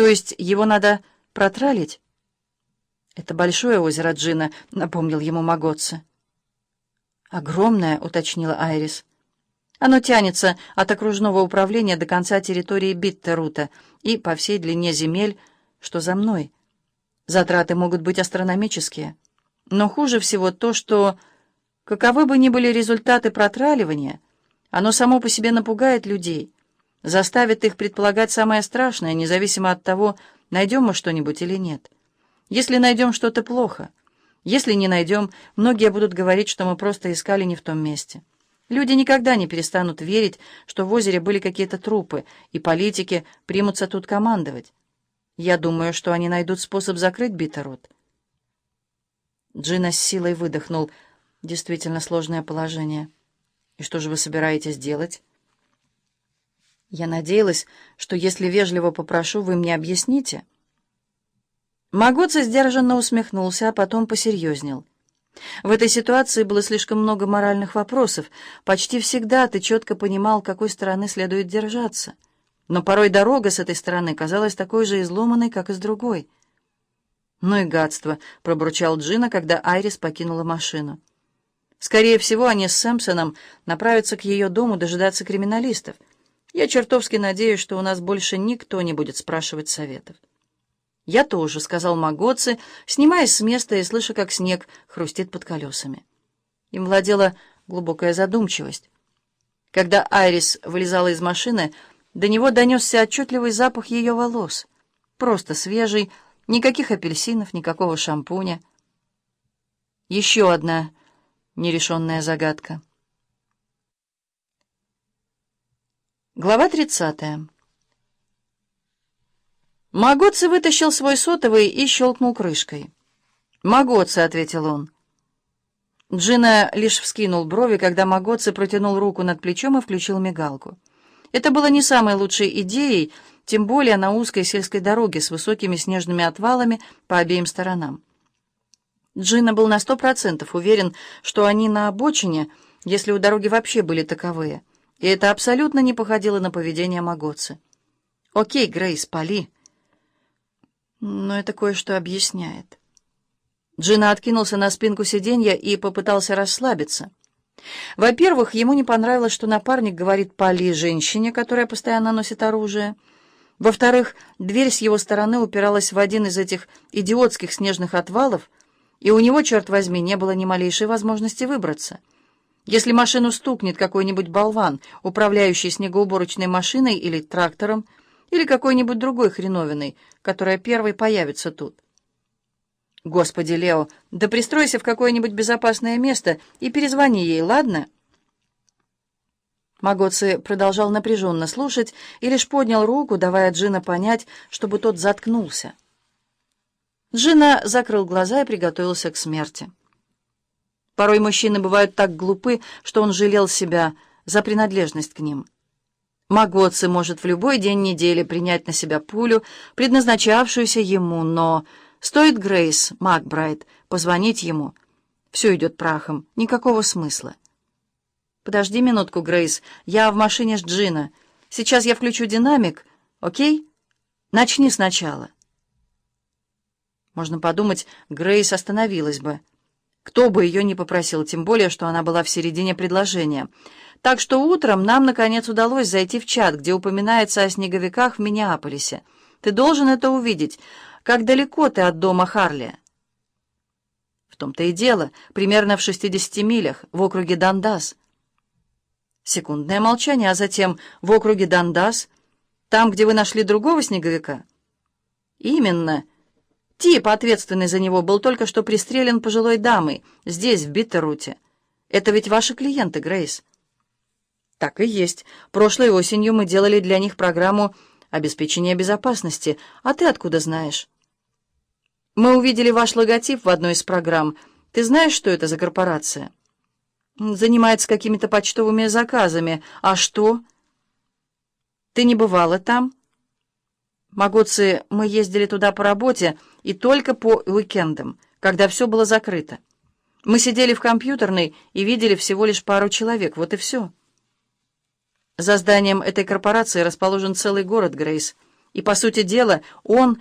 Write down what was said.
То есть его надо протралить? Это большое озеро Джина, напомнил ему Магоцци. Огромное, уточнила Айрис. Оно тянется от окружного управления до конца территории Биттерута и по всей длине земель, что за мной. Затраты могут быть астрономические. Но хуже всего то, что, каковы бы ни были результаты протраливания, оно само по себе напугает людей, заставит их предполагать самое страшное, независимо от того, найдем мы что-нибудь или нет. Если найдем что-то плохо, если не найдем, многие будут говорить, что мы просто искали не в том месте. Люди никогда не перестанут верить, что в озере были какие-то трупы, и политики примутся тут командовать. Я думаю, что они найдут способ закрыть Биттерот. Джина с силой выдохнул. Действительно сложное положение. И что же вы собираетесь делать? Я надеялась, что если вежливо попрошу, вы мне объясните. Магоца сдержанно усмехнулся, а потом посерьезнел. В этой ситуации было слишком много моральных вопросов. Почти всегда ты четко понимал, какой стороны следует держаться. Но порой дорога с этой стороны казалась такой же изломанной, как и с другой. «Ну и гадство», — пробурчал Джина, когда Айрис покинула машину. «Скорее всего, они с Сэмпсоном направятся к ее дому дожидаться криминалистов. Я чертовски надеюсь, что у нас больше никто не будет спрашивать советов». «Я тоже», — сказал Магоци, снимаясь с места и слыша, как снег хрустит под колесами. Им владела глубокая задумчивость. Когда Айрис вылезала из машины, до него донесся отчетливый запах ее волос. Просто свежий, никаких апельсинов, никакого шампуня. Еще одна нерешенная загадка. Глава тридцатая. Магоци вытащил свой сотовый и щелкнул крышкой. «Магоци», — ответил он. Джина лишь вскинул брови, когда Магоци протянул руку над плечом и включил мигалку. Это было не самой лучшей идеей, тем более на узкой сельской дороге с высокими снежными отвалами по обеим сторонам. Джина был на сто процентов уверен, что они на обочине, если у дороги вообще были таковые, и это абсолютно не походило на поведение Магоци. «Окей, Грейс, пали». Но это кое-что объясняет. Джина откинулся на спинку сиденья и попытался расслабиться. Во-первых, ему не понравилось, что напарник говорит Пали женщине, которая постоянно носит оружие. Во-вторых, дверь с его стороны упиралась в один из этих идиотских снежных отвалов, и у него, черт возьми, не было ни малейшей возможности выбраться. Если машину стукнет какой-нибудь болван, управляющий снегоуборочной машиной или трактором, или какой-нибудь другой хреновиной, которая первой появится тут. Господи, Лео, да пристройся в какое-нибудь безопасное место и перезвони ей, ладно? Магоци продолжал напряженно слушать и лишь поднял руку, давая Джина понять, чтобы тот заткнулся. Джина закрыл глаза и приготовился к смерти. Порой мужчины бывают так глупы, что он жалел себя за принадлежность к ним. Магоци может в любой день недели принять на себя пулю, предназначавшуюся ему, но стоит Грейс Макбрайт позвонить ему, все идет прахом, никакого смысла. «Подожди минутку, Грейс, я в машине с Джина. Сейчас я включу динамик, окей? Начни сначала». Можно подумать, Грейс остановилась бы. Кто бы ее ни попросил, тем более, что она была в середине предложения — так что утром нам, наконец, удалось зайти в чат, где упоминается о снеговиках в Миннеаполисе. Ты должен это увидеть. Как далеко ты от дома Харли? В том-то и дело, примерно в 60 милях, в округе Дандас. Секундное молчание, а затем в округе Дандас, там, где вы нашли другого снеговика? Именно. Тип, ответственный за него, был только что пристрелен пожилой дамой, здесь, в Биттеруте. Это ведь ваши клиенты, Грейс. Так и есть. Прошлой осенью мы делали для них программу обеспечения безопасности. А ты откуда знаешь? Мы увидели ваш логотип в одной из программ. Ты знаешь, что это за корпорация? Занимается какими-то почтовыми заказами. А что? Ты не бывала там? Магоцы, мы ездили туда по работе и только по уикендам, когда все было закрыто. Мы сидели в компьютерной и видели всего лишь пару человек. Вот и все. За зданием этой корпорации расположен целый город, Грейс. И, по сути дела, он